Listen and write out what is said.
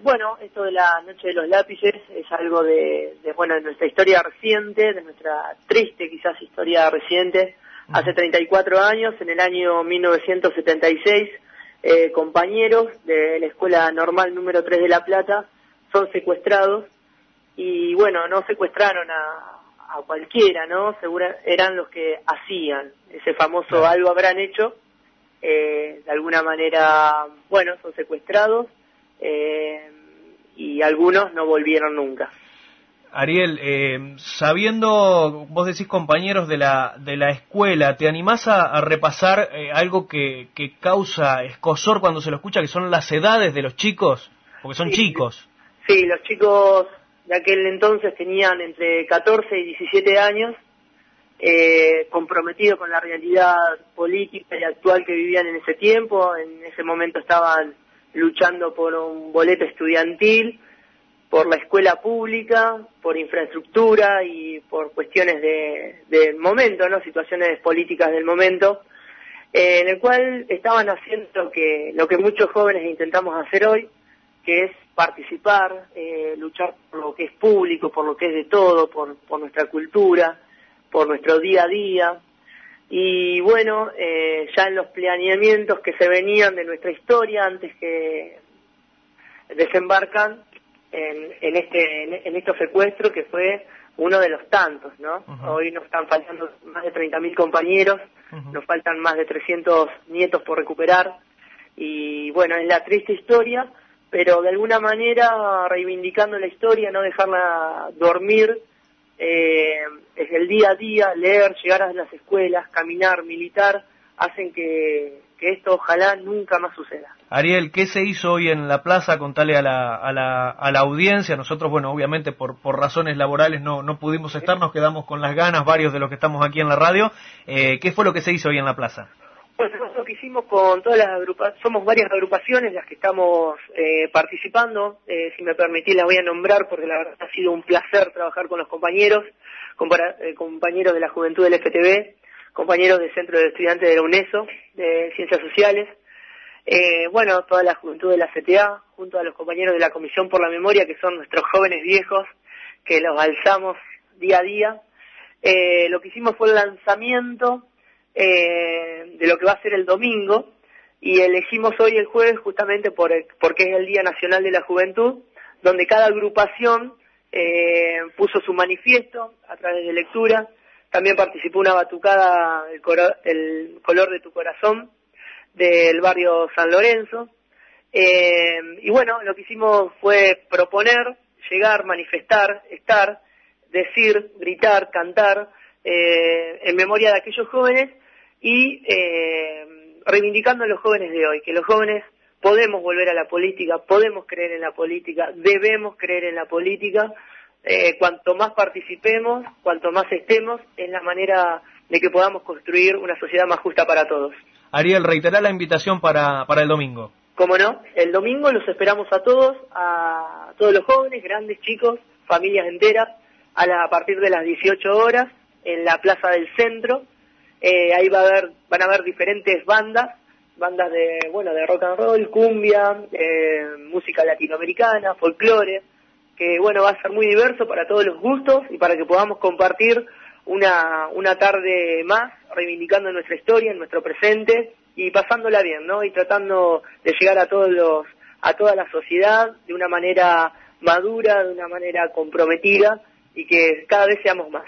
bueno, esto de la Noche de los Lápices es algo de, bueno, de nuestra historia reciente, de nuestra triste quizás historia reciente. Hace 34 años, en el año 1976, eh, compañeros de la Escuela Normal número 3 de La Plata son secuestrados y bueno, no secuestraron a, a cualquiera, ¿no? Segura, eran los que hacían ese famoso algo habrán hecho. Eh, de alguna manera, bueno, son secuestrados eh, y algunos no volvieron nunca. Ariel, eh, sabiendo, vos decís compañeros de la, de la escuela, ¿te animás a, repasar algo que, que, causa escosor cuando se lo escucha, que son las edades de los chicos? Porque son chicos. Sí, los chicos de aquel entonces tenían entre 14 y 17 años, eh, comprometidos con la realidad política y actual que vivían en ese tiempo. En ese momento estaban luchando por un boleto estudiantil, por la escuela pública, por infraestructura y por cuestiones de, del momento, ¿no? situaciones políticas del momento, eh, en el cual estaban haciendo lo que, lo que muchos jóvenes intentamos hacer hoy, que es participar, eh, luchar por lo que es público, por lo que es de todo, por nuestra cultura, por nuestro día a día. Y bueno, eh, ya en los planeamientos que se venían de nuestra historia antes que desembarcan en, en este en, estos secuestros que fue uno de los tantos, ¿no? Hoy nos están faltando más de 30.000 compañeros, nos faltan más de 300 nietos por recuperar. Y bueno, es la triste historia, pero de alguna manera reivindicando la historia, no dejarla dormir, eh, es el día a día, leer, llegar a las escuelas, caminar, militar, hacen que, esto ojalá nunca más suceda. Ariel, ¿qué se hizo hoy en la plaza? Contale a la, a la, a la audiencia. Nosotros, bueno, obviamente por, por razones laborales no, no pudimos estar, nos quedamos con las ganas, varios de los que estamos aquí en la radio. Eh, ¿Qué fue lo que se hizo hoy en la plaza? Pues lo que hicimos con todas las agrupaciones, somos varias agrupaciones las que estamos eh, participando, eh, si me permitís las voy a nombrar porque la verdad ha sido un placer trabajar con los compañeros, eh, compañeros de la Juventud del FTV, compañeros del Centro de Estudiantes de la UNESO, de Ciencias Sociales, bueno, toda la Juventud de la CTA, junto a los compañeros de la Comisión por la Memoria, que son nuestros jóvenes viejos, que los alzamos día a día. lo que hicimos fue el lanzamiento eh, de lo que va a ser el domingo y elegimos hoy el jueves justamente por porque es el Día Nacional de la Juventud, donde cada agrupación eh, puso su manifiesto a través de lectura, también participó una batucada, el, el color de tu corazón, del barrio San Lorenzo, eh, y bueno, lo que hicimos fue proponer, llegar, manifestar, estar, decir, gritar, cantar, eh, en memoria de aquellos jóvenes y eh, reivindicando a los jóvenes de hoy, que los jóvenes podemos volver a la política, podemos creer en la política, debemos creer en la política, eh, cuanto más participemos, cuanto más estemos, es la manera de que podamos construir una sociedad más justa para todos. Ariel, reiterá la invitación para, para el domingo. Cómo no, el domingo los esperamos a todos, a todos los jóvenes, grandes, chicos, familias enteras, a, a partir de las 18 horas en la Plaza del Centro, eh, ahí va a haber, van a haber diferentes bandas, bandas de, bueno, de rock and roll, cumbia, eh, música latinoamericana, folclore, que bueno, va a ser muy diverso para todos los gustos y para que podamos compartir una, una tarde más reivindicando nuestra historia, nuestro presente y pasándola bien, ¿no? Y tratando de llegar a todos los, a toda la sociedad de una manera madura, de una manera comprometida y que cada vez seamos más.